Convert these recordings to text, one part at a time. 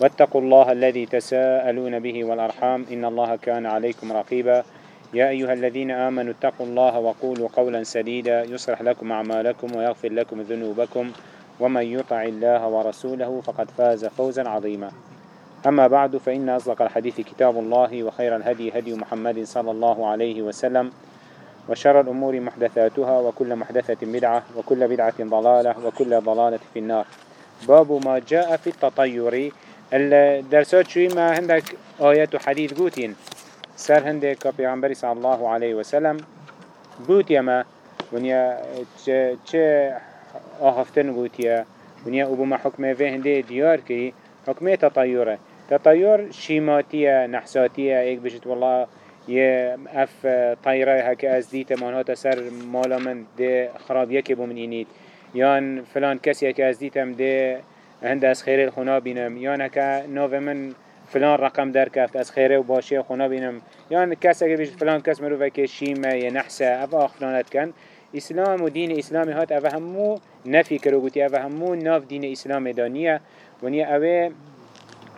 واتقوا الله الذي تساءلون به والأرحام. إن الله كان عليكم رقيبا. يا أيها الذين آمنوا اتقوا الله وقولوا قولا سديدا. يصلح لكم أعمالكم ويغفر لكم ذنوبكم. ومن يطع الله ورسوله فقد فاز فوزا عظيما. أما بعد فإن أصدق الحديث كتاب الله وخير الهدي هدي محمد صلى الله عليه وسلم. وشر الأمور محدثاتها وكل محدثة بدعة وكل بدعة ضلالة وكل ضلالة في النار. باب ما جاء في التطير الدرسات شوي ما عندك آيات حديث قوتين. سر هندك كبيغمبري صلى الله عليه وسلم. قوت يما ونيا چه آهفتن قوت يا؟ ونيا أبو ما حكمه في هنده ديار كي حكمه تطيره تطير شيماتية نحساتية ايك بجت والله یه اف طیره هک از دیت من هات سر مالا من ده خرابیه که بو من اینید یان فلان کسی که از دیتم ده هند از خیره خونا بینم. یان هکا نوه من فلان رقم در کفت از خیره و باشی خونا بینم. یان کسی که بیشت فلان کس مروفه که شیمه یه نحسه اف آخفلانت کن اسلام و دین اسلامی هات اوه همو نفی کرو گوتی اوه همو ناف دین اسلام دانیه ونیا اوه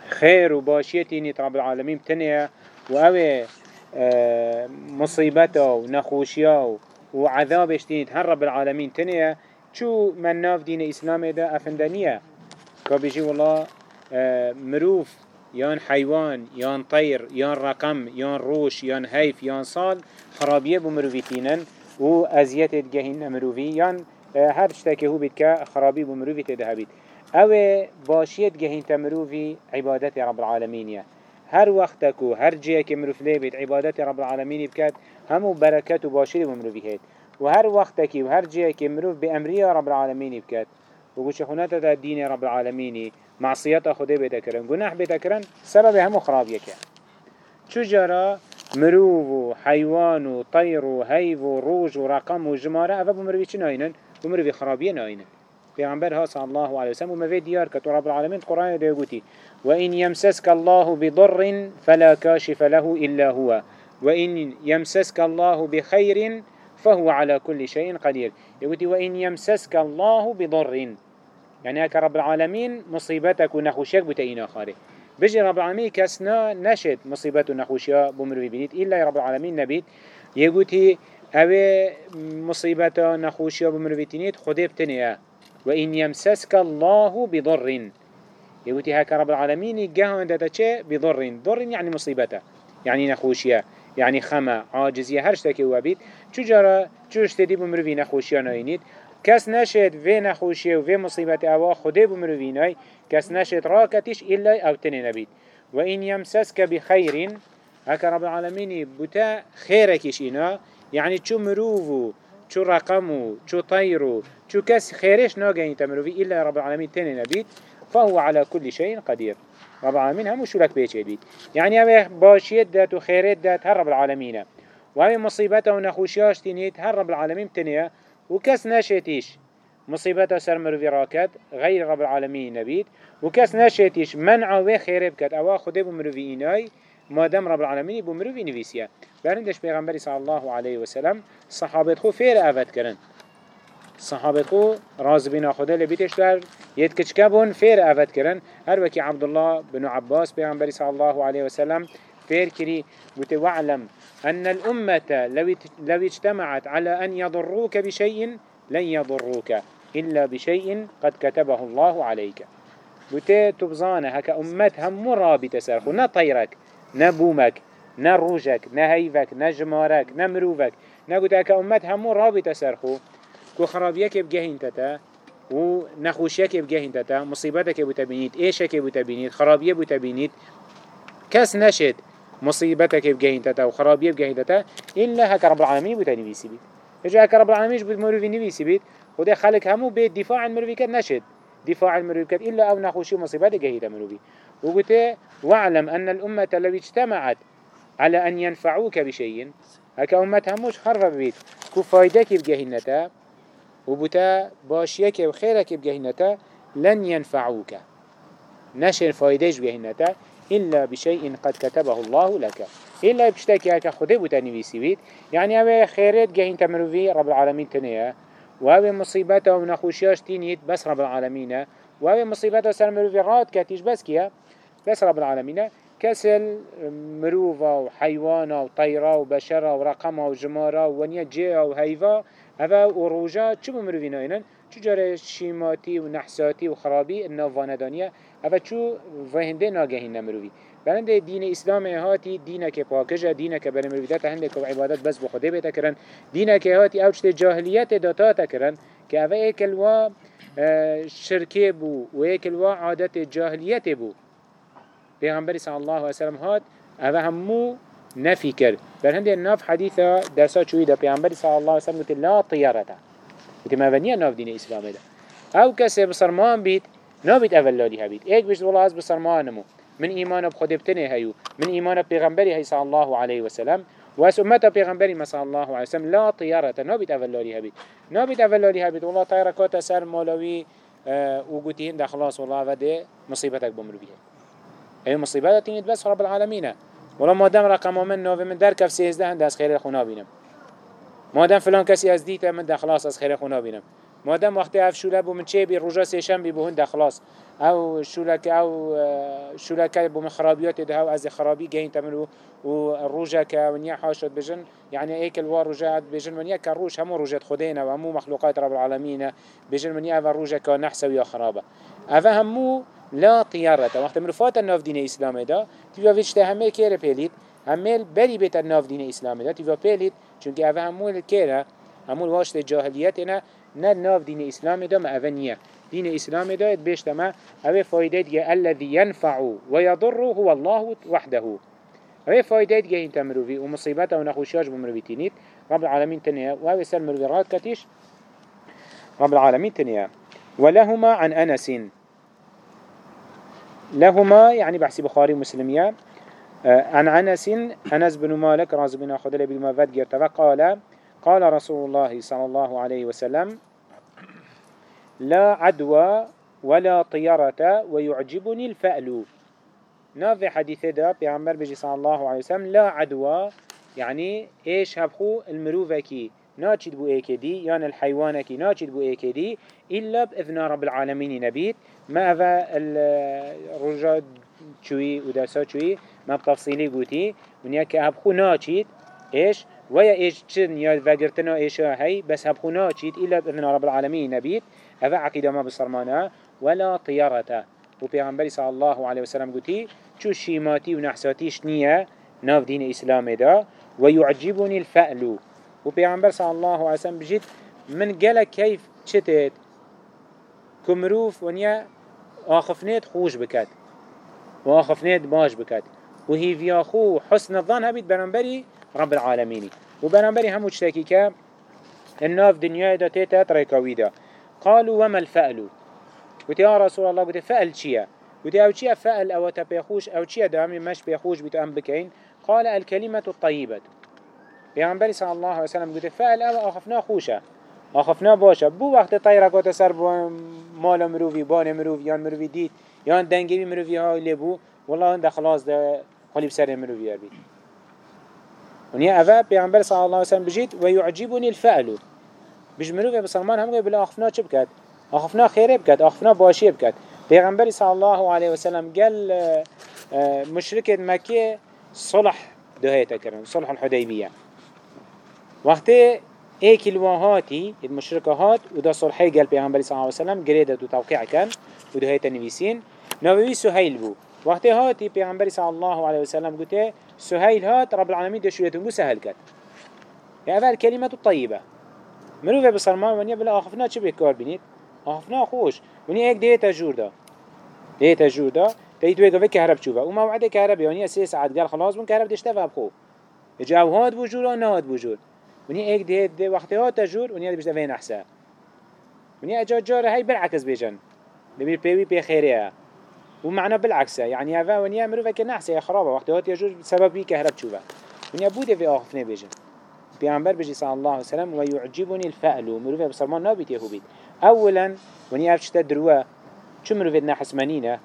خیر و باشیتی نیت رب العالمین تنیه و اوه مصيبته ونخوشيا وعذابش تينيت هر رب العالمين تنيا شو من ناف دين إسلام دا أفندانية كابيجي والله مروف يان حيوان يان طير يان رقم يان روش يان هيف يان صال خرابيه بمروفيتينن و ازيات جهين مروفي يان هر شتاكي هو بيتكا خرابي بمروفي تدهبيت أو باشيت جهين تمروفي عبادت رب العالمين يعني هر وقتك و هر جيه که مروف لیبید عبادت رب العالمین بکد همو برکت و باشیر بمروفی هید. و هر وقتك و هر که مروف بأمرية رب العالمين بكات وقوش خونات دا دين رب العالمين معصيات خده بتكرن گناح بتكرن سبب همو خراب يكا چجرا مروف و حيوان و طير و هيف و روج و رقم و جماره ناينن؟ بمروفي خرابيه ناينن پیغمبر صلى الله عليه وسلم وما في ديار كتو رب العالمين قرآن يقولي وإن يمسسك الله بضر فلا كاشف له إلا هو. وإن يمسسك الله بخير فهو على كل شيء قدير يقولي وإن يمسسك الله بضر. يعني هكا رب العالمين مصيبتك ونخوشيك بتأينا خاري. بجي رب العالمين كسنا نشد مصيبت ونخوشيا بمروي بنيت. إلا رب العالمين نبيت. يقولي أبي مصيبت نخوشيا بمروي تنيت خده بتنيا وإن يمسسك الله بضر. يقولي هكا رب العالمين جهان داتا بضر. ضر يعني مصيبته. يعني نخوشيا. يعني خما. عاجزية. هرشتكي هو بيت. چجارا چوش تدي بمروي نخوشيا ناينيد كس نشد في نخوشيا وفي مصيبته أوا خده بمروي ناي كس نشد راكتش إلا أو تني نبيت وإن يمسسك بخير هكا رب العالمين بتا خيركش إنا يعني چو مروفو چو رقمو چو طيرو چو كس خيرش ناقين تمروفي إلا رب العالمين تاني نبيت فهو على كل شيء قدير. رب العالمين همو شو لك بيش بيت يعني هذا باشيت دات وخيرات هر رب العالمين وهي مصيبته ونخوشياش تنيت هر رب العالمين تنيا وكس ناشيتيش. مصيبته سر مروفي راكت غير رب العالمين نبيت وكس ناشيتيش منع وخير بكت. أوا خده بمروفي إناي ما دام رب العالمين بمروفي نفيسيا برندش پیغمبری صلى الله عليه وسلم صحابت خو فير أفت كرن صحابت خو راز بنا خدا لبيتش در يد كچكبون فير أفت كرن هر وكي عبد الله بن عباس پیغمبری صلى الله عليه وسلم فير كري وتوعلم أن الأمة لو اجتمعت على أن يضروك بشيء لن يضروك إلا بشيء قد كتبه الله عليك. بوتي تبزانة هكا أمت هم مرابط سرخو نا طيرك نا بومك نا روجك نا هيفك نا جمارك نا قلت هكا أمت هم رابط سرخو كو خرابيك بجهين تتا و نخوشيك بجهين تتا مصيبتك بتبينيت إيشك بتبينيت خرابية بتبينيت. كاس نشد مصيبتك بجهين تتا وخرابيه بجهين تتا إلا هكا رب العالمين بتنبيسي بيت إجا هكا رب العالمين بتمروفي نبيسي بيت وده خلق همو بيت دفاع عن مروفي نشد. دفاع كات إلا أو نخوشي مصيبات جهيدة مروي. وقلت واعلم أن الأمة لو اجتمعت على أن ينفعوك بشيء. هكا أمت هموش خرب بيت. كو فايدك بجهنتا وبتا باشيك وخيرك بجهنتا لن ينفعوك. نشر فايدش بجهنتا إلا بشيء قد كتبه الله لك. إلا بشتاكي هكا خده نويسي بيت يعني أبي خيرت جهنتا مروفي رب العالمين تنيا. وهذه مصيبته ونخوشياش تينيت بس رب العالمين. وهذه مصيبته سر مروفي رات كاتيش بس كيا؟ بس رب العالمين. كسل مروفا وحيوانا وطيرا وبشرا ورقما وجمارا ونيا جيا وهيفا هذا وروجا شو مروفينا إنن شو جرى شيماتي ونحساتي وخرابي النافانا دانيا هذا شو فهنده ناجهين مروفي بلند دين اسلام هاتی دینه که پاکجه دینه که برای مرویدت هنده که عبادت بس بخوده بیتا کرن. دینه که هاتی اوچت جاهلیت داتا تا کرن که اوه ایکل و شرکه بو و ایکل و عادت جاهلیت بو. پیغمبر صلی الله علیه وسلم هات اوه همو نفی کرد. بل هنده ناف حدیثا درسا چوی دا پیغمبر صلی الله وسلم گوتی لا طیارتا ما ونیا ناف اسلام دا أو کسی بسرمان بید نابید اول لالی هبید ایک بشت والله از بسرمانمو من إيمان بخود بتنه هيو من إيمان بيغمبري هي صلى الله عليه وسلم واس أمتا بيغمبري ما صلى الله عليه وسلم لا طيارة نابت أولاري هبيت نابت أولاري هبيت والله طيارة كاتا سر مولوي آه وقوتين ده خلاص والله وده مصيبتك بمر بيها أي مصيبتك بس رب العالمين والله ما دام رقم من نوف من دركف سيزده هند از خير خونا بينم ما دام فلان كسي از ديته من ده خلاص از خير خونا بينم ما دام وقتی اف شوله بو من چه بی رجا سیشن بی بو هند خلاص. أو شولك أو شولك بو من خرابيات ده أو از خرابي جاين تمرو و روجا كونيا حاشت بجن. يعني ايك الوار رجعت بجن. منيا كروج همو رجعت خدينا وهمو مخلوقات رب العالمين بجن. منيا افا روجا كنحس ويا خرابة. افا همو لا طيارة وقت مرفات الناف دين اسلام ده تبا فيش همه كير بيليت همه بری بيت الناف دين اسلام ده تبا بيليت چونك افا همو الكيرا همو الواشت جاهليتنا نه ناف دين اسلام ده ما افا دين إسلام دايت بيشتما هذا فايدة الذي ينفع ويضر هو الله وحده. هذا فايدة جه انت مروفي ومصيبته ونخوشياش بمروفيتينيت رب العالمين تنيا وهذا سل مروفيرات كتيش رب العالمين تنيا ولهما عن أنس. لهما يعني بحسي بخاري مسلمية عن أنس أنس بن مالك رازي بن أخذ بالمفاد جرتفا قال قال رسول الله صلى الله عليه وسلم لا عدوى ولا طيرة ويعجبني الفأل. نافي حديث ده بيعمر بجي صلى الله عليه وسلم لا عدوى يعني إيش هبخو؟ المروفكي. ناچد بو ايكدي يعني الحيوانكي ناچد بو ايكدي إلا بإذن رب العالمين نبيت. ما أفا الرجاء شوي ودرسات شوي ما بتفصيلي قوتي من يكي هبخو ناچد إيش ويا إيش چن يا فقرتنا إيش هاي بس هبخو ناچد إلا بإذن رب العالمين نبيت هذا عقيدة ما بصرمانا ولا طيارة وبيغنبري صلى الله عليه وسلم قلتي شو شيماتي ونحساتيش نية ناف دين إسلام دا ويعجبني الفأل وبيغنبر صلى الله عليه وسلم بجد من قال كيف شتت كمروف ونيا آخفنيت خوش بكات وآخفنيت باش بكات وهي في خو حسن الظن هبيت بنبري رب العالمين وبنبري همو تشتكي كا الناف دنيا دا تيتا تريكاوي دا. قالوا وما الفأل؟ قلت يا رسول الله قلت فأل شيا قلت أو شيا فأل؟ أو تبيخوش أو شيا دامي مش بيخوش؟ بتأم بكين. قال الكلمة الطيبة. بيغنبري صلى الله عليه وسلم قلت فأل أو أخفنا خوشة أخفنا باشا. بو وقت طيرة قوت سر مال مروفي بان مروفي يان مروفي ديت يان دنگي مروفي هاي لبو. والله هنده خلاص ده خلي بسر مروفي أربي ونيا أفا بيغنبري صلى الله عليه وسلم بجيت ويعجبني الفأل بيج مروفه بسلمان هم بلا أخفنا بكت أخفنا خيره بكت أخفنا باشي بكت پیغمبر صلى الله عليه وسلم قال آه، مشرك مكة صلح دهيتا كرن صلح الحديبية. وقت ايك الواهاتي المشركات ودا صلحي قال پیغمبر صلى الله عليه وسلم قريدة توقيع كان ودهيتا نويسين نووي سهيل بو. وقت هاتي پیغمبر صلى الله عليه وسلم قلت سهيل هات رب العالمين دشويتنگو سهل كت يعني أول كلمة طيبة مروفه بسرمان ونیا بلا آخفنا چه بکار بینید؟ آخفنا خوش. ونیا ایک دیتا جور دا. دیتا جور دا. تایی توی گفه کهرب چوبه. و موعد کهرب یعنی سه ساعت قال خلاص بون کهرب دشته و بخو جاو هاد بوجور و نهاد بوجور ونیا ایک دیت وقتی هاد تجور ونیا بیشتر وین احسا ونیا اجا جاره هی برعکس بیجن. دبير بيوي بي خيرها ومعنى بالعكس يعني هذا ونيا مروفة كنحسة خرابة. وقت هات يجوز بسبب بيك هرب تشوفه ونيا بودة في آخفنة بيجن بيعنبر بيجي صلى الله عليه وسلم ويعجبني الفأل. مروفة بصرمان نابت يهوبيت أولا ونيا أفشتا دروا شو مروفة نحس منينة؟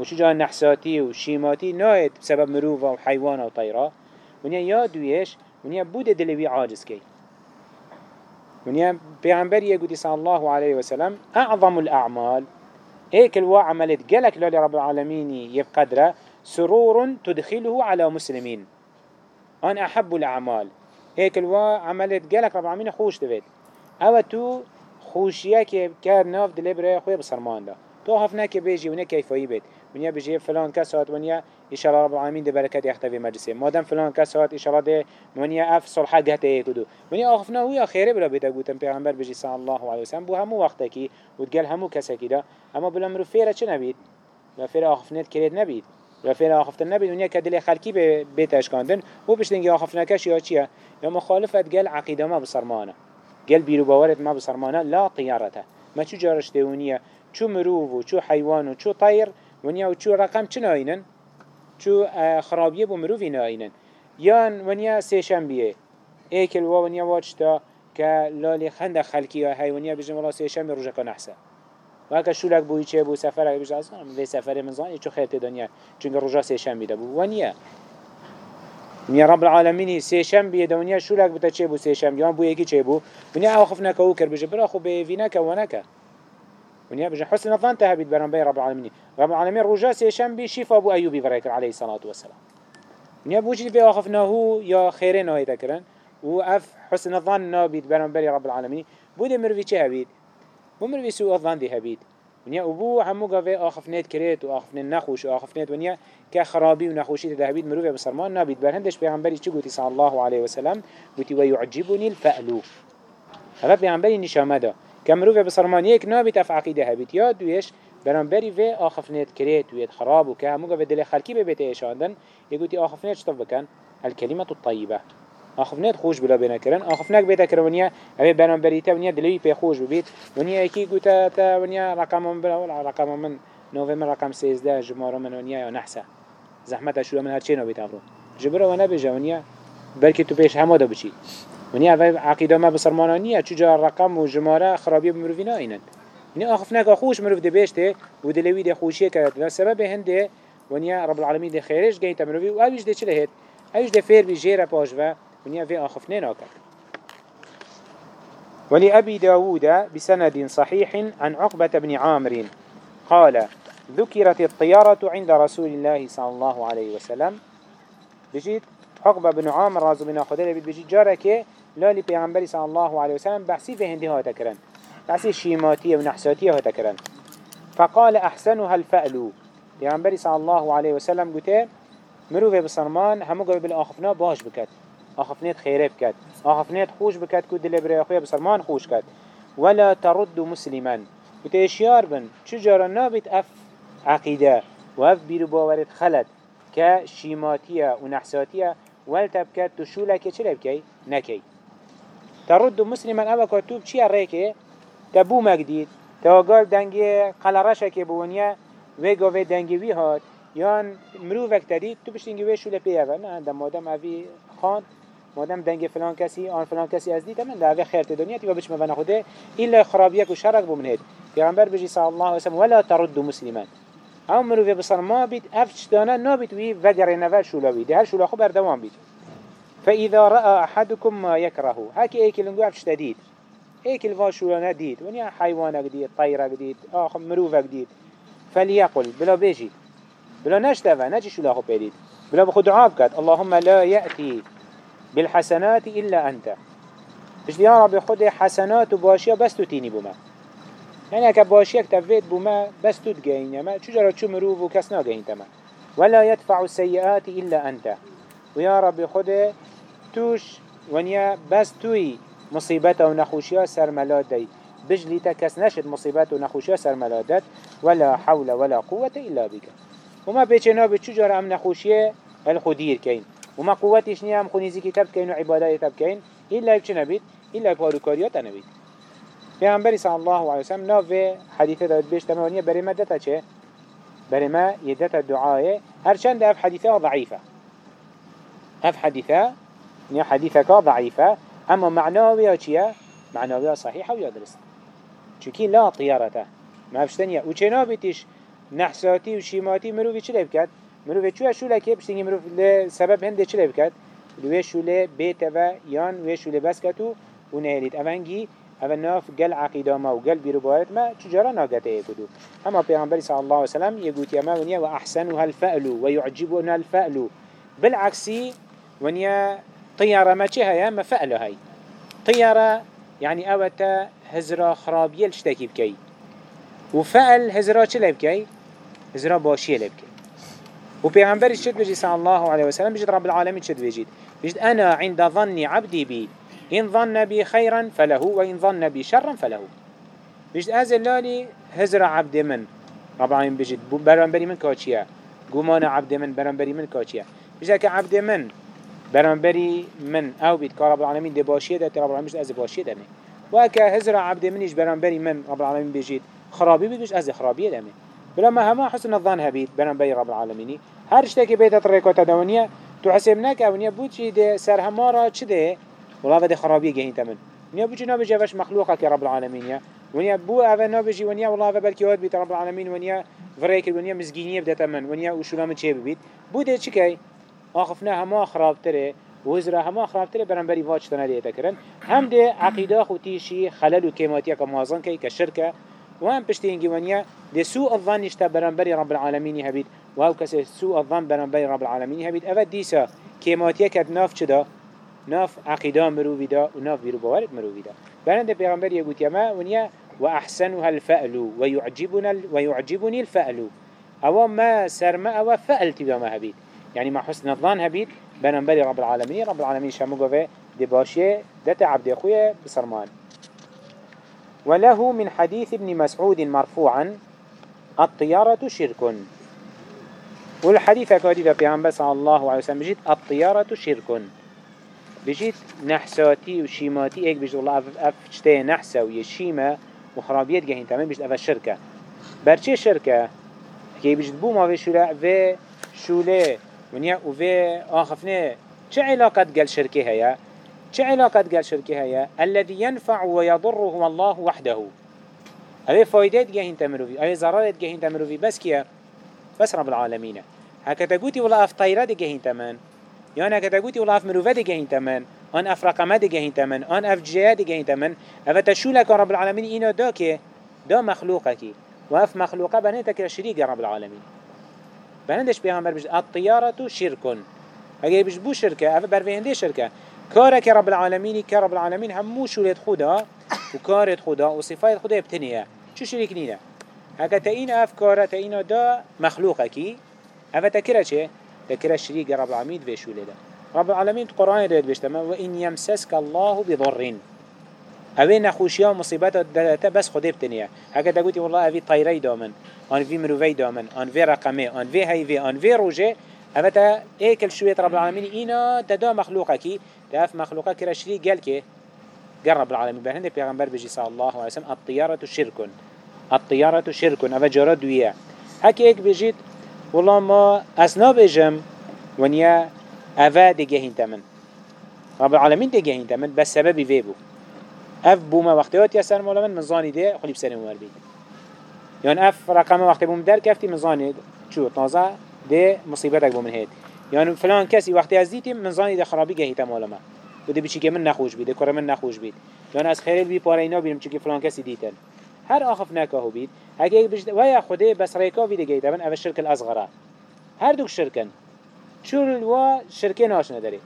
وشو جا نحساتي وشيماتي؟ نايت بسبب مروفة وحيوان وطيرة. ونيا يادويش ونيا بودة دلوي عاجز كي. ونيا بيعنبر يقول صلى الله عليه وسلم أعظم الأعمال. هيك الوا عملت جلك لولي رب العالمين يبقدره سرور تدخله على مسلمين. أنا أحب الأعمال. هيك الوا عملت جلك رب العالمين خوش دفت أو تو خوشيه که کار ناف دلبره خوی بسرمان ده. تو هفنا که بیجی ونیا کیفایی بید. ونیا بیجی فلان کس هات ونیا إشارة رب العالمين ده بركات يختفي مجلسه. ما دام فلان كس هات إشارة ده ونیا أف صلحة جهته يكدو ونیا آخفنا هو خير بلا بيتا قوتن پیغمبر بجي صلى الله عليه وسلم. بو همو وقتا کی وتقال همو کسا کی ده اما بلا مرو فيرا چه نبید؟ لا فيرا آخفنت كريت نبید. لا فيرا آخفتن نبید. ونیا كدل خلقی به بيت اشکاندن. و بشتنگی آخفنا کش یا چیه؟ یا مخالفت قال عقیده ما بصرمانه قال بيرو باورت ما بصرمانه لا طيارته ما چو جارش دونيه چو مروف و چو حيوان و چو طير ونیا و چو رقم چه ناینن؟ چو خرابیه بو مروفی ناینن. یان ونیا سیشنبیه ایکل و ونیا واجتا که لالی خند خلکی های ونیا بجم الله سیشنبی روژه کن احسن و هکا شولک بوی چه بو سفر اگه بجم أصلا به سفر من زانی چو خیرت دنیا. چونکه روژه سیشنبی ده بو ونیا. ونیا رب العالمینی سیشنبی دنیا شولک بتا چه بو سیشنبی یان بو یکی چه بو ونیا أو که أو کر بجم برا خو به وینا که ونکه ونیا بجن حسن الظن تهبید برام بی رب العالمین رب العالمین رجا سیشم بی شفا أبو ایوبی برایکر علیه الصلاة والسلام. ونیا بوجی بی آخفناهو یا خیره نهایی تکرن و اف حسن الظن نابید برام بی رب العالمین بوده مروی چه هبید بو مروی سوء الظن دی هبید ونیا ابو همو قوي آخفنيت كريت وآخفنين نخوش وآخفنيت ونیا که خرابی و نخوشی بسرمان نابید برهندش پیغمبری چی گوتی صلی الله علیه وسلم. گوتی ويعجبني الفألو. هذا پیغمبری نشامده كمروف بسرمان يك نابي تف عقيدة هبيت يا دويش برانبري في آخفنت كريت ويد خراب وكا هموغا في دل خلقي ببيت ايشاندن يقولي آخفنت شطف بكن الكلمة الطيبة آخفنت خوش بلا بنا كرن آخفنك بيتا كرونيا أبي برانبري تا ونيا دلوي بي خوش ببيت ونيا اكي قوتا تا ونيا رقم من بلا ولا رقم من نوفي من رقم سيزده جمارو من ونيا يا نحسه زحمت شو من هرچي نو بيتافرو جبرا ونبجا ونيا بلكي تو بيش همو دا بچي ونیا اوه عقیده ما بسرمانا نیه چجا رقم و جماره خرابی بمروفی ناینن ونیا آخف نکا خوش مروف ده بشته و دلوی ده خوشیه کرد و سبب هنده ونیا رب العالمین ده خیرش گین تمروفی و اویش ده چله هید اویش ده فیر بی جیر پاش و ونیا في آخف ناکر ولأبي داود بسند صحيح عن عقبة بن عامر قال ذكرت الطيارة عند رسول الله صلى الله عليه وسلم بجيت عقبة بن عامر رازو بن خدر بجيت جارك لالی پیغمبری صلی الله علیه وسلم بحثی في هندی ها تکرن. بحثی شیماتی و نحساتی ها فقال احسنها الفأل. پیغمبری صلی الله علیه وسلم گوته مروف بصرمان همو قبل بالآخفنا باش بكت آخفنيت خيره بكت آخفنيت خوش بكت كود دل بري أخويا بصرمان خوش كت ولا ترد مسلما. قوته اشيار بن. چجارا نابت اف عقيدة واف بيرو باورت خلد. كشيماتية ونحساتية والتبكت تشولك چلب كي نكي ترد مسلما أبا كتوب چيا ريكي تبو مجديد تواقال دنگي قلرشا كي بونيا ويگا وي دنگي وي هات يان مروفك تديد تو بش دنگي وي شو و نه ده مادم اوي خان مادم دنگ فلان کسی آن فلان کسی از دید. من ده اوه خیرت دنیا تیگا بچ مبنى خوده. إلا خرابيك و شرق بمنهد پیغمبر بجي صلى الله عليه وسلم ولا ترد مسلما. او مروفي بصر ما بيت افش دانا نابت وي وگر نوال شولاوي ده هر شولا خو بردوان بيت فإذا رأى أحدكم ما يكره هكي ايكل نقول عفش تديد ايكل فاشولانا ديد ونيا حيوانا جديد طيرة جديد آخ مروفة جديد فليقل بلا بيجي. بلا نشتفى نجي شو لاخو بيديد. بلا بخد عابكت اللهم لا يأتي بالحسنات إلا أنت. بش يا رب خد حسنات وباشيا بس تتيني بما يعني أكا باشيك تفيد بما بس تتجين ما. شو جرى؟ شو مروف وكسنا جين تما. ولا يدفع السيئات إلا أنت. ويا رب خد توش ونیا بس توی مصیبت و نخوشیا سر ملاد بجلی تا کس نشد مصیبت و نخوشیا سر ملادت ولا حول ولا قوة إلا بك وما بيچنا بچجار ام نخوشيه الخدير كين وما قوتش نيا ام خنيزي كتاب كين وعبادات تب كين إلا يبچنا بيت إلا كارو كاريات نبيت پیغمبری صلی الله علیه وسلم ناوه حدیثه داد بیش تمامنیه برای ما دتا چه؟ برای ما یدتا دعایه. هرچند اف حدیثه ضعیفه. اف حديثة نيا حديثة كا ضعيفة. أما معناوية چيه معناوية صحيحة ويا درست. لا طيارته ما بشتنيا وچنا بيتش نحساتي وشيماتي مروفي چلي بكت مروفي چوه شو لكي بشتنگي مروف لسبب هنده چلي بكت لوه شو لي بيته يان وه شو لي بس كتو ونهليت اوانجي اول ناف قل عقيدة ما وقل بيروبارت ما چجارا ناقته يكدو أما پیغمبر صلى الله عليه وسلم يقول يما ونيا وأحسنها الفأل ويعجبنا الفأل. بالعكسي ونيا طيارة ما چه هيا ما فعل هاي. طيارة يعني أوتا هزرا خرابية لشتاكي بكي. وفعل هزرا چه لبكي هزرا باشية لبكي وبيغمبر شد بجي صلى الله عليه وسلم بجد رب العالمين شد بجيد بجد أنا عند ظن عبدي بي. إن ظن بي خيرا فله وإن ظن بي شرا فله. بجد أزل لالي هزر عبد من؟ رب العالمين بجد برانبري من كاتشيا قمان عبد من برانبري من كاتشيا بجد عبد من؟ برانبري من أو بيت كرب العالمين دي باشيه ده رب العالمين از باشيه ده وكا هزر عبد منيش برانبري من رب العالمين بيجيت خرابي بيجيش از خرابيه ده بلما هما حسن الظن هبيت برانبري رب العالمين هر اشتكي بيت طريقه تدونيه تحسبناك أو نيا بوچي ده سر همارا چه ده والله ده خرابيه جهين تمن نيا بوچي نابجي وش مخلوقك يا رب العالمين يا ونيا بو اوه نابجي ونيا والله بلكي هاد بيت رب العالمين ونيا فريك ونيا مزگینیه بده تمن ونيا وشلام چه ببيت بو ده آخفنا هما خرابتره وزرا هما خرابتره برنبري واج تنا ديتا كرن هم ده عقيدة خوتيشي خلل وكيماتيا كموازن كي كشركة وهم پشتينجي ونيا ده سوء الظن يشتا برنبري رب العالمين هبيت وهو كسي سوء الظن برنبري رب العالمين هبيت أفد ديسا كيماتيا كد ناف چدا ناف عقيدة مروفي دا وناف بيرو بوارد مروفي دا. برند پیغمبر يقول يما ونيا وأحسنها الفأل ويعجبنا ويعجبني الفأل أو ما سرما أو فأل تبا ما هبيت يعني مع حسن الظن هبيت بنبري رب العالمين رب العالمين شامو قوة دي باشيه دت عبد أخويا بصرمان وله من حديث ابن مسعود مرفوعا الطيارة شرك. والحديث كادي في عن بس الله عليه وسلم بجيت الطيارة شرك. بجيت نحساتي وشيماتي إيك بجيت الله افتشتي نحسا ويشيمة وخرابيات جهين تمام بجيت أفا الشركة برشي شركة؟ كي بجيت بو ما في شولا في شولا ونیا اوه آخفنه چه علاقت قال شركه هيا چه علاقت قال شركه هيا الذي ينفع ويضره الله وحده. اوه فايدات جهين تمروفي اوه ضرارات جهين تمروفي بس كيا بس رب العالمين هكذا قوتي ولا اف طيرات جهين تمن. يعني هكذا قوتي ولا اف مروفات جهين تمن. آن اف رقمات جهين تمن. آن اف جيات جهين تمن. اوه تشولك رب العالمين اينا داكي دا مخلوقك واف مخلوقه بنيتك شريك رب العالمين بهندش پیغمبر بجد الطيارة شركن اگه بجد بو شركة اوه بروهنده شركة كارك رب العالمين كرب العالمين همو شولت خدا وكارت خدا وصفات خدا ابتنية شو شريك نينا اگه تاين اف كارة تاين دا مخلوقه كي اوه تكره چه؟ تكره شريك رب العالمين في شوله ده رب العالمين قرآن ريد بشتما وإن يمسسك الله بضرين اوه نخوشیا مصیبت دلته بس خود بتنیه. اگه دگوتی والله اوی طیری دامن آن وی مروی دامن آن وی رقمه آن وی هیوی آن وی روژه اوه تا ایکل شویت رب العالمین اینا تدا مخلوقه کی تاف مخلوقه کرا شری گل که قال رب العالمين بهند پیغمبر بجي صلى الله عليه وسلم الطيارة شرك الطيارة شرك أفا جرى دوية هكي ايك بجيت والله ما أسناب اجم ونيا أفا دي جهين تمن رب العالمين دي جهين تمن بس سببي فيبو اف بوما وقتیات یا سر مالا من مزانی ده خلیب سر مور بید یان اف رقم وقتی بوم در کفتی مزانی چو تازه ده مصیبت اک بومن هید یان فلان کسی وقتی از دیتی مزانی ده خرابی مالا ما. و ده بچی که من نخوش بید کار من نخوش بید یان از خیلی بی پاره اینا بیرم چی فلان کسی دیتن. هر آخف نکاهو بید. اگه بجد و یا خوده بس ریکا ویده گیت من اول شرک الاصغره. هر دوک شرکن. شور و شرکه ناش نداره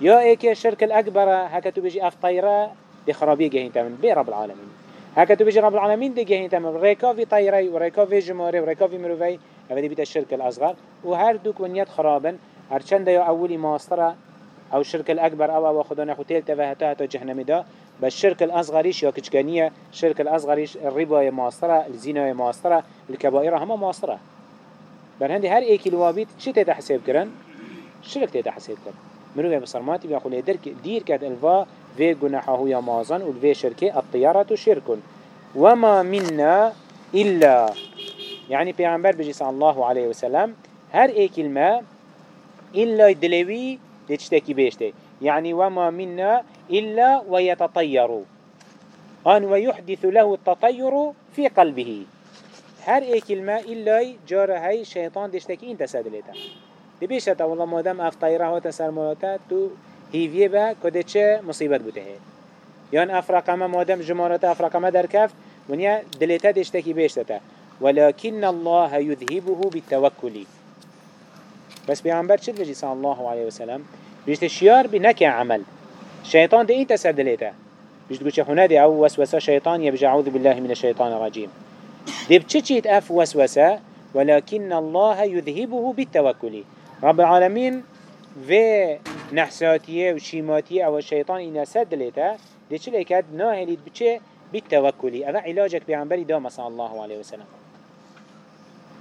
یا ایک شرک الاکبره هکتو بجی اف طیره دي خرابية جهين تمن بي رب العالمين. هكا تو بيجي رب العالمين دي جهين تمن ريكا في طيري وريكا في جماري وريكا في مروفي هذا بيت الشرك الأصغر. وهر دوك ونيت خرابا هرچند يا أولي ماسترة أو الشرك الأكبر أو أو خدنا ختيل تفهتا هتا جهنم دا. بس الشرك الأصغريش يا كتكانية الشرك الأصغريش الربا ماسترة الزنا يا ماسترة الكبائر هما ماسترة. بل هندي هر ايكي الوابيت شي تتحسب كرن؟ شرك تتحسب كرن. مروفي بصرماتي بيقول دير كد الفا في جناحه يا مازن وفي شركة الطيارة شرك وما منا إلا يعني پیغمبر بجي صلى الله عليه وسلم هر اي كلمة إلا دلوي تشتكي بيشتي يعني وما منا إلا ويتطير. أن ويحدث له التطير في قلبه. هر اي كلمة إلا جار هاي شيطان دشتكي انت سادلتا دبيشتا والله مادام اف طيره تو هيفيه با كده چه مصيبت بوده؟ يعني اف رقمه مادام جمارتا اف رقمه در كفت ونیا دلتا دشتكي بيشتا ولكن الله يذهبه بالتوكل بس بيعنبر چه بجي صلى الله عليه وسلم. بيشت شيار بنك عمل. شيطان ده انت سر دلتا بيشت قوش هنا دي أو وسوسة شيطان يبجع أعوذ بالله من الشيطان الرجيم دي بچيت اف وسوسة؟ ولكن الله يذهبه بالتوكل رب العالمين في نحساتيه وشيماتيه أو الشيطان إنا سد دلتا دي چه لكاد ناهلید بچه بالتوكل اما علاجك بيعنبري دام صلى الله عليه وسلم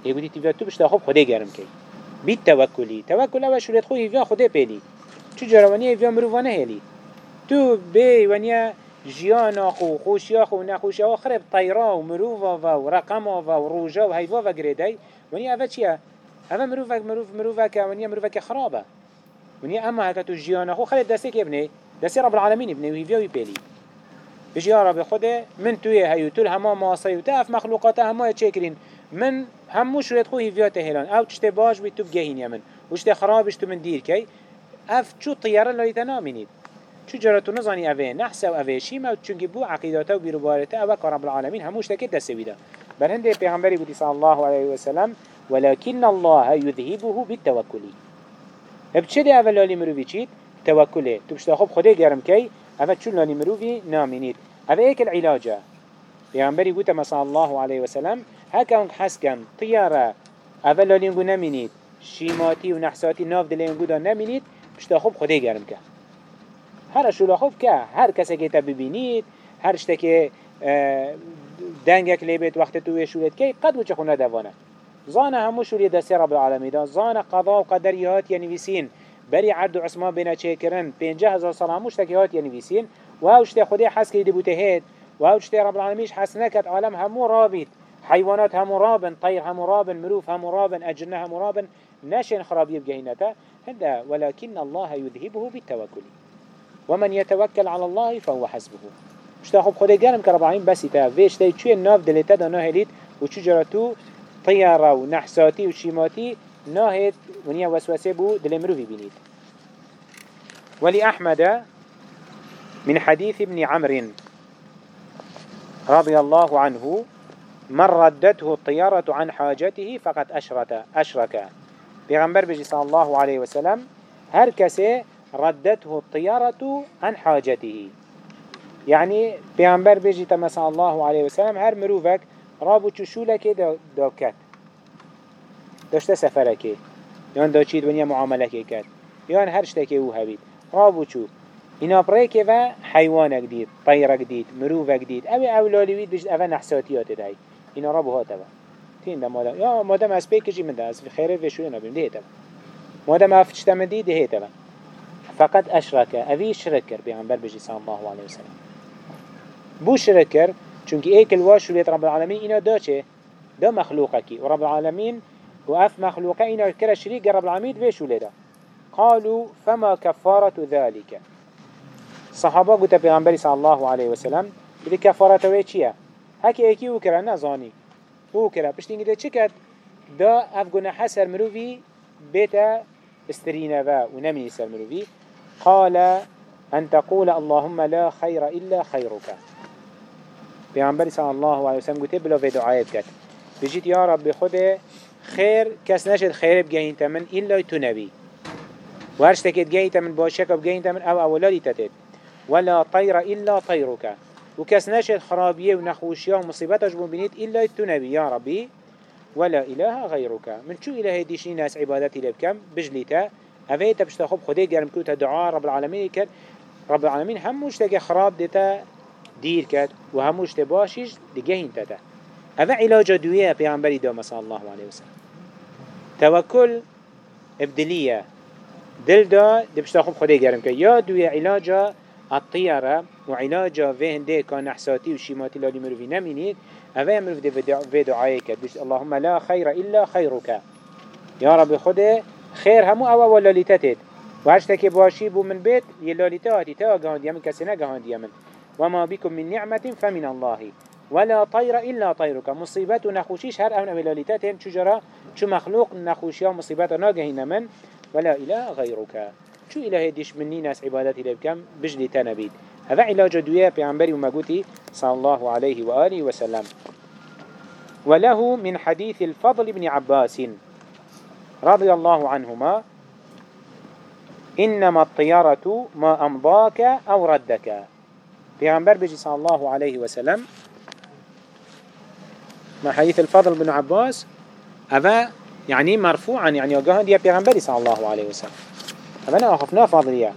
يقولي تبقى تو بشتا خوب خده گرم كي بالتوكل توكل اول شريط خوي فيها خده بيلي چو جروانيه فيها مروفانه هلي تو بي ونيا جيانا خو خوشيا خو نخوشيا و خرب طيرا و مروفا و رقما و روجا و هيفا و گريداي ونيا اول چيا اول مروفا مروف مروفا كا ونيا مروفا كا خرابه. ونيا أما هكا تو جيانا خو خرب دستك ابني؟ دستي رب العالمين ابني ويفيا ويبيلي بيجي يا رب خده من توي هيو تول هما ماصي وتاف مخلوقات هما تشكرين من همو شريت خو هيفيات هلان. أو تشتي باش بي تو بجهين يمن وشتي خرابش تو من دير كي اف چو طيارة اللي تنامينيد چو جراتو نظاني اوه نحسه و اوه شيما و چونكي بو عقيداته و بيروبارته اوه كرب العالمين هموش تكي دستويدا بل هنده پیغمبری بودي صلى الله عليه وسلم ولكن الله يذهبه بالتوكل بچه اول لالی مروفی چید؟ توکله تو بشتا خوب خوده گرم کی اول چون لالی مروفی نامینید اول ایک العلاجه پیغمبری گوته مثلا الله عليه وسلم هكا اونك حسكم طيارة اولا لينگو نمينيد شيماتي و نحساتي ناف دلينگو دا نمينيد بشتا خوب خده گرم که هر شولا خوب که هر کسی که تا ببینید هر شتکی دنگك ليبت وقت تو شولت كي قد وچه خونه دوانه زانه همو شولی دستی رب العالمین دا زانه قضا و قدر یهات ینویسین بری عرض عثمان بنا چه کرن پینجه هزار سال هموش تکی هات ینویسین و هاوشت خودی حس که دی بوته هید و هاوشت رب العالمینش حس نکد عالم همو رابید حيوانات هم رابن. طير هم رابن. مروف هم رابن. أجنة هم رابن. نشن خرابي بجهينته. هذا ولكن الله يذهبه بالتوكل. ومن يتوكل على الله فهو حسبه. مش تاخذ خدي جانم كربعين بس تا فيش تي شو الناف دلتا دا ناهليت وشو جراتو طيارة ونحساتي وشيماتي ناهد ونيا وسوسه بو دل مروفي بينيت ولأحمد من حديث ابن عمرو رضي الله عنه من ردته الطيارة عن حاجته فقد أشرك أشرك. بيغمبر بجي صلى الله عليه وسلم هر كسي ردته الطيارة عن حاجته. يعني بيغمبر بجي تما صلى الله عليه وسلم هر مروفك رابو چشولکه دا, دا کت داشته که یان دا چی دنیا معامله که کرد. یان هر که او هبید. رابو چو اینا برای که و حیوانک دید طیرک دید مروفک دید. او اولالوید بجد او نحساتیات دهی اینا رابو ها تبا. تین دا مادم. یا مادم از پیکجی من ده از خیره وشوی نبیم. ده تبا. مادم افتشتم دی ده تبا. فقط اشرکه. اوی شرک کر بر بجی صلی الله علیه وسلم بو شركر کر چونکه ایک الواش شولیت رب العالمین اینا دا چه دا مخلوقه کی و رب العالمین و اف مخلوقه اینا کرا شریک رب العالمین وشو لیدا قالوا فما كفارة ذلك؟ صحابة قلت پیغمبر صلى الله عليه وسلم بدي كفارة ويشيه أو کرا نزانی أو کرا پشتینگی ده کد دا اف گناح سر مروفی بیتا استرینه و و نمی سر مروفی قال أن تقول اللهم لا خير إلا خيرك. پیغمبر صلی الله علیه وسلم گوته بلا دعایت کرد. بجید یا رب خود خیر کس نشد خیر بگهین تمن إلا تو نبی. و هرش تکید گهین تمن باشک بگهین تمن أو اولادی تتید ولا طير إلا طيرك وكس نشد خرابية ونخوشية ومصيبتش بنيت إلا تو نبي يا ربي ولا إله غيرك من شو إله ديشني ناس عبادتي لبكم بجليتا أفيت بشتخب خدي قرم كوتا دعاء رب العالمين كد رب العالمين هموش تجي خراب ديتا دير كد وهموش تباشيش دجهين تتا أفا علاج دوية بيعنبري دوما صلى الله عليه وسلم توكل ابدلية دل دا دبشتخب خدي قرم كد يا دوية علاجة الطيارة وعلاجة فين دي كان نحساتي وشيماتي لالي مروفي نمينيد أفا مروف دي في دعايك اللهم لا خير إلا خيرك يا رب خده خير همو أوا ولا لتتت وهشتكي باشي بو من بيت يلالتاتي تا قهان ديامن كسنا قهان ديامن وما بكم من نعمة فمن الله. ولا طير إلا طيرك. مصيبات نخوشيش هر أون أولالتاتهم شجرة شو مخلوق نخوشيا مصيبات ناقهين من؟ ولا إله غيرك. شو إله ديش مني ناس عبادتي لبكم بجلي تنبيد هذا علاج دوية بيعنبري ومقوتي صلى الله عليه وآله وسلم وله من حديث الفضل بن عباس. رضي الله عنهما. إنما الطيارة ما أمضاك أو ردك. بيعنبر بجي صلى الله عليه وسلم ما حديث الفضل بن عباس. أبا يعني مرفوعا يعني وقاهن دي بيعنبري صلى الله عليه وسلم أبنا أخفنا فضلية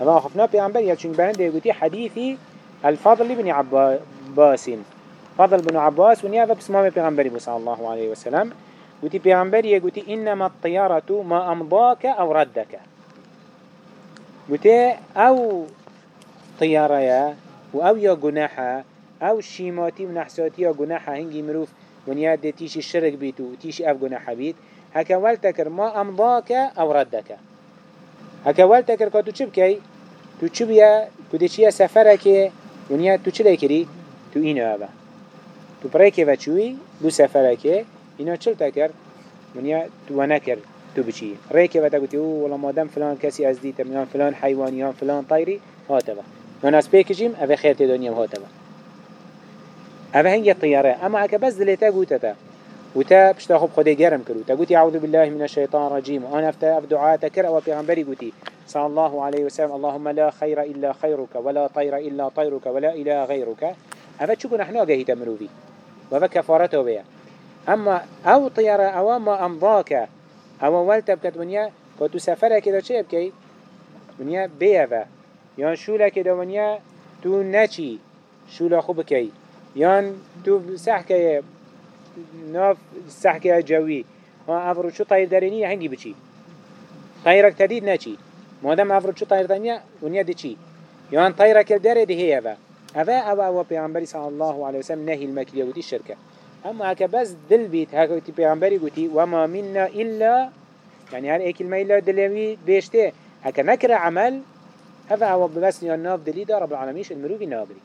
أبا أخفنا بيعنبري چون بهند يقولي حديثي الفضل بن عباس فضل بن عباس ونيا بسمامه بيعنبري صلى الله عليه وسلم قلت بيعنبري يقولي إنما الطيارة ما أمضاك أو ردك قلت أو طيارة يا. أو يا جناحة أو شيماتي ونحساتي يا جناحة هنجي مروف ونيا دي تيشي الشرك بيتو تيشي أف جناحة بيت. هكا والتكر ما أمضاك أو ردك. هكا والتكر كاتو چه بكي تو چه بيا كده چيا سفرك ونيا تو چه لكري تو إينو أبا تو بريكي وچوي بو سفرك إينا تكر ونيا تو ونكر تو بچی ریکه و تگوتی أو ولی مادم فلان دیتم یا فلان حیوان یا فلان طیری هاته با من از پیکشیم اوه خیر تدانیم هاته با. اوه هنگی طیاره أما اکا بس دلیتا گوتتا وتا بشتا خوب خدي جرم كرو تقولي أعوذ بالله من الشيطان الرجيم. وأنا أفتى أف دعاء تكر أو بيغمبري قوتي صلى الله عليه وسلم اللهم لا خير إلا خيرك ولا طير إلا طيرك ولا إله غيرك. أفا تشوكو نحن أجهي تمروفي وفا كفارته بيا. أما أو طيارة أو ما أمضاك أو که تو سفره که دا چه بکی؟ ونیا بیوه یان شوله که دا ونیا تو نچی شوله خوب بکی. یان تو سحکه ناف سحکه جوی. ها افرو شو طایر دارینی هنگی بچی. طایرک تدید نچی. مادم افرو شو طایر دارینی ونیا دی چی یان طایرک داره دی هیه اوه اوه اوه پیغمبری صلی الله علیه وسلم نهی المکلیه و دی شرکه. اما هكا بس دل بيت هكا وتي بيغمبري قوتي وما منا إلا يعني هل ايك الميلا دلوي بيشته هكا عمل هذا هو بس ناف دلي دا رب العالمين المروفي نابري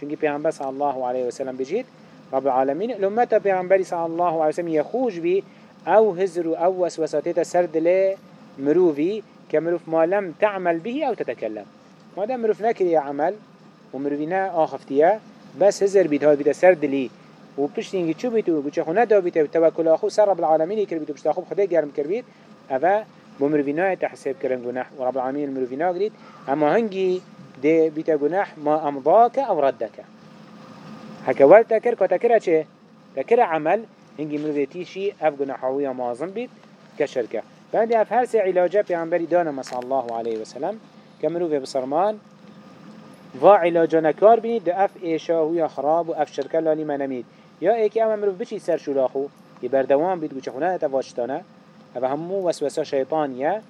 چونكي بيغمبر صلى الله عليه وسلم بجيت رب العالمين لما بيغمبري صلى الله عليه وسلم يخوش بي أو هزر أو وسوساتيتا سرد له مروفي كمروف ما لم تعمل به أو تتكلم. ما دام مروف نكري عمل ومروفينا آخفتيا بس هزر بيت هاي بيت سرد لي. و پشت اینگه چو بیتو بچه خونه دا بیتو توکل آخو سر رب العالمین کر بیتو پشت آخو خدا گرم کر بیت اوه بمروینا تحسب کرن گناح و رب العالمین المروینا قريت أما هنگی ده بیتا گناح ما أمضاك أو ردك. هكا ول تكر كتكر چه؟ تكر عمل. هنگي مرويتيشي أف گناحوية معظم بيت كشركة. بعد أف هر سي علاجة پیغمبری دانا مسا الله عليه وسلم. كمروفي بصرمان و علاجة نكار بینید ده اف ایشاهوی خراب و اف شرکه لالی منمید یا ایکی اما مروف بچی سر شلاخو یه بردوام بید گوچه خونه و همو وسوسه شیطانیه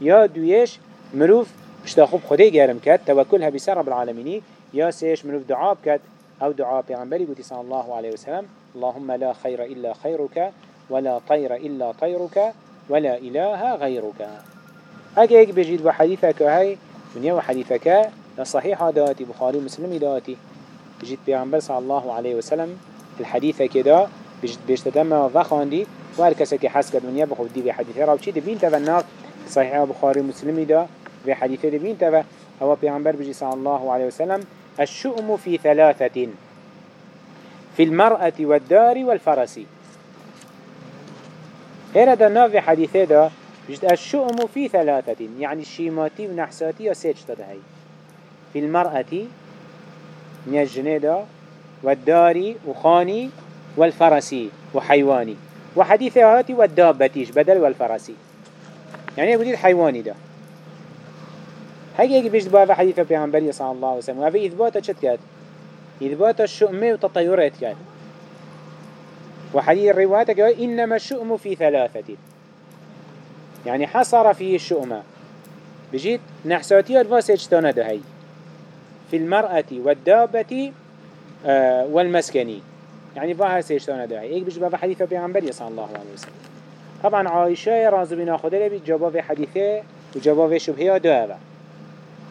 یا دویش مروف بشتا خوب خده گرم کد توکل هبی سر رب العالمینی. یا سيش مروف دعاب کد أو دعا پیغمبری گوتی صلی الله عليه وسلم اللهم لا خير إلا خيرك ولا طير إلا طيرك ولا إله غيرك اگه ایک بجید و حدیثك هاي دنیا و حدیثك صحيحة داتي بخاري مسلم داتي بجید پیغمبر صلی الله عليه وسلم الحديثة كده بيش تدمى وفخاندي وهر كي حس كد ونيا بخو دي بحديثة راو چي دبين تفا ناف صحيح بخاري مسلمي دا بحديثة دبين تفا. هو بيعنبر بجي صلى الله عليه وسلم الشؤم في ثلاثة. في المرأة والدار والفرس. هنا دا ناف بحديثة دا بجد الشؤم في ثلاثة. يعني الشيماتي ونحساتي وسيج تدهي في المرأة من الجنيدة والداري وخاني والفرسي وحيواني. وحديث هاتي والدابتيش بدل والفرسي. يعني يقول الحيواني ده. هاي يجي بيجد بقى حديث بيعنبري صلى الله عليه وسلم؟ وهذا إثبات شد كات؟ إثبات الشؤم وتطيرات كات. وحديث الروايات قال إنما الشؤم في ثلاثة. يعني حصر فيه الشؤم. بجيت نحساتي الفاسج تانا ده هاي في المرأة والدابة آه والمسكني يعني فاها سيشتانا دعي ايك بيجي بابا حديثة بيغنبري صلى الله عليه وسلم طبعا عائشة رازو بنا خده لبي جواب حديثة وجواب شبهه دعوة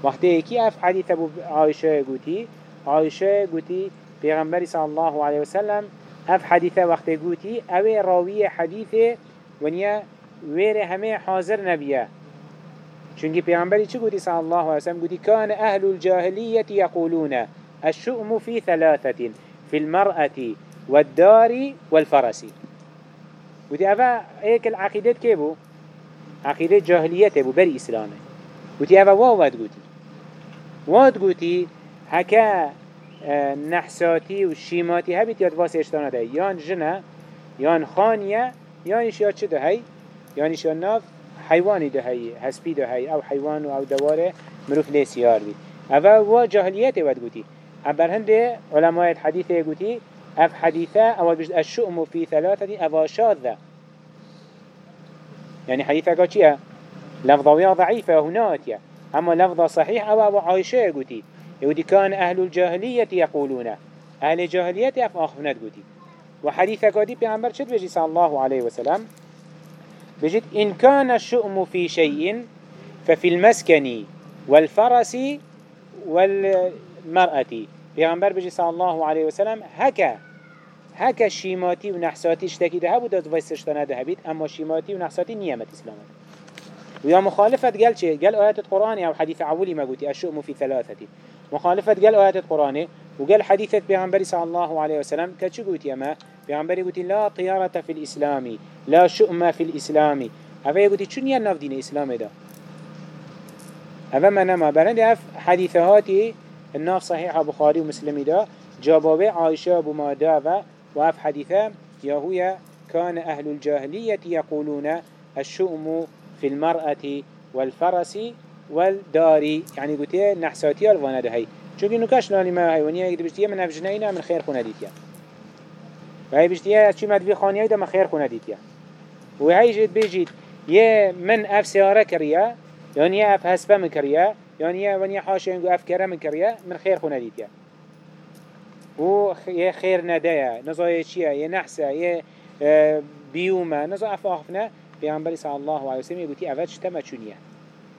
وقتی یکی اف حدیث ابو عایشه گوتی عایشه گوتی پیغمبری صلی الله علیه وسلم اف حدیث وقتی گوتی اوه راوی حدیث ونیا ویر همه حاضر نبیه. چونکی پیغمبری چه گوتی صلی الله علیه وسلم گوتی کان أهل الجاهلیة يقولون الشؤم في ثلاثة في المرأة. والدار والفرس. گوتی اوه ایک العقیدت که بو؟ عقیدت جاهلیت بو بری اسلامه گوتی اوه واوت گوتی واد گوتی هکا آه، نحساتی و شیماتی هبید یاد واس اشتانه ده یان جنه یان خانیه یانش یاد چه ده هی یانش یاد ناف حیوانی ده هی هسپی ده هی أو حیوان و أو دواره مروف لیسیار بید اوه وا جاهلیت واد گوتی ابر هنده علماء الحديث يقولي أف حديثة أو بجد الشؤم في ثلاثة اوا شاذة. يعني حديثة قال چيه لفظوية ضعيفة هناتيا أما لفظ صحيح أو أبو عائشة يقولي يقولي كان أهل الجاهلية يقولون. أهل الجاهلية أف اخفنات قولي وحديثة قادي بيعنبر شد بجي صلى الله عليه وسلم. بجد إن كان الشؤم في شيء ففي المسكن والفرس والمرأة. بيعنبر بجي صلى الله عليه وسلم هكا. هكا شيماتي ونحساتي اشتكي ده بود داد ده بيت اما شيماتي ونحساتي نيامة اسلامات ويا مخالفة قال شيء قال آيات القرآن أو حديث عولي ما قلتي الشؤم في ثلاثة مخالفة قال آيات القرآن وقال حديثة بيعنبري صلى الله عليه وسلم كتشو قلت يا ما بيعنبري قلت لا طيارة في الإسلام لا شؤم في الإسلام. هذا قلت شو نيا ناف دين الإسلام ده هذا ما نما برند أف حديثهاتي الناف صحيحة بخاري ومسلم ده جابوا عائشة أبو مادة وأف حديثة يهويا كان أهل الجاهلية يقولون الشؤم في المرأة والفرس والدار. يعني قلت نحساتي الوانا ده هي چونك نكاش لاني ما هي ونيا يقدر بشتيه من افجنينا من خير خونه ديتيا. وهي بشتيه چي مدفي خانية ده من خير خونه ديتيا. وهي جد بيجيت يا من أف سيارة كريا يعني أف هسبة من كريا يعني ونيا حاشا ينقو أف كرا من كريا من خير خونه ديتيا. و خير ندايا نزايا چيا يا نحسا يا اه، بيوما نزا اف آخفنا پیامبری صلی الله علیه و سلم یگوتی اول چتم چونیه؟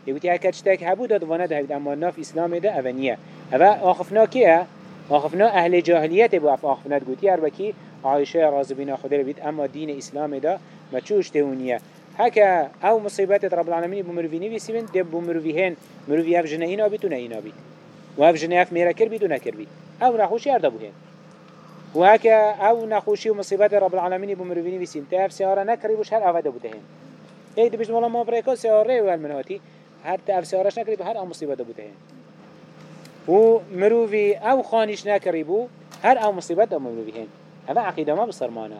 یگوتی هر چتک هبود داد وانه ده اما ناف اسلام ده اونیه اول آخفنا کیه؟ آخفنا اهل جاهلیت بو اف آخفنا گوتی. هر بکی عایشه راضی بینا خدا بید اما دین اسلام ده ما چوش تهونیه هکا او مصیبت رب العالمین بمروی نویسیم ده بمروی هن. مروی اف اینا بیتو نه اینا بید و اف جنه اف میرا کر بید و نکر بید أو نخوشی ارده بوهن وهكا أو نخوشي ومصيبات رب العالمين بمروفيني بسيم تاف سيارة نكري بوش هر آفادة بودهن إيه دي بيش والله ما بريكو سيارة والمنهاتي هر تاف سيارش نكري بو هر آو مصيبات بودهن و مروفي آو خانيش نكري بو هر آو مصيبات مروفيهن هذا عقيدة ما بصرمانا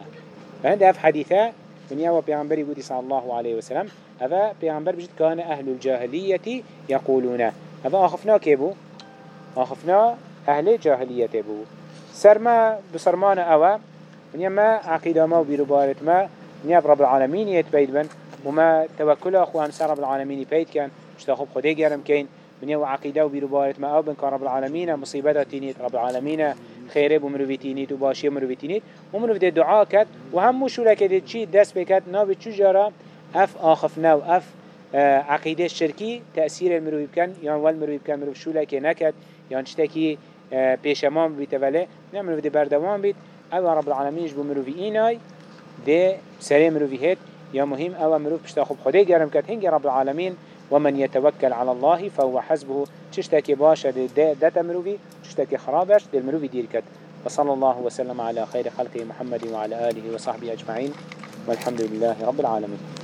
فهند اف حديثة من يوا بيعنبري قولي صلى الله عليه وسلم. هذا بيعنبر بجد كان أهل الجاهلية يقولون هذا أخفنا كيبو أخفنا أهل جاهلية بو. سرما بسرمان أوا من يما عقيدة ما وبيرو بارت ما من رب العالمين يتبيد بن. وما توكل أخوان سر رب العالمين يبيد كان اشتاخب خدي جرم كين من يوا عقيدة وبيرو بارت ما أو بن كان رب العالمين مصيبة تينيت رب العالمين خيره بمروي تينيت وباشي مروي تينيت ومروي دي دعاء كات وهم مش ولا كده شيء دس بكات نابي تجارة أف آخفنا وأف آه، عقيدة الشركي تأثير المروي كان يعني والمروي كان مروي شو لك نكت يعني اشتكي پیشمان بیت ولی نه مروی دی بردوام بیت أو رب العالمینش بو مروی اینای ده سری مروی هید یا مهم أو مروف پشتا خوب خده گرم کد هنگ رب العالمین ومن يتوكل على الله فهو حسبه. تشتكي باشا دات مروفي. تشتكي خرابش دل مروفي دير كد وصلى الله وسلم على خير خلقه محمد وعلى آله وصحبه أجمعين. والحمد لله رب العالمين.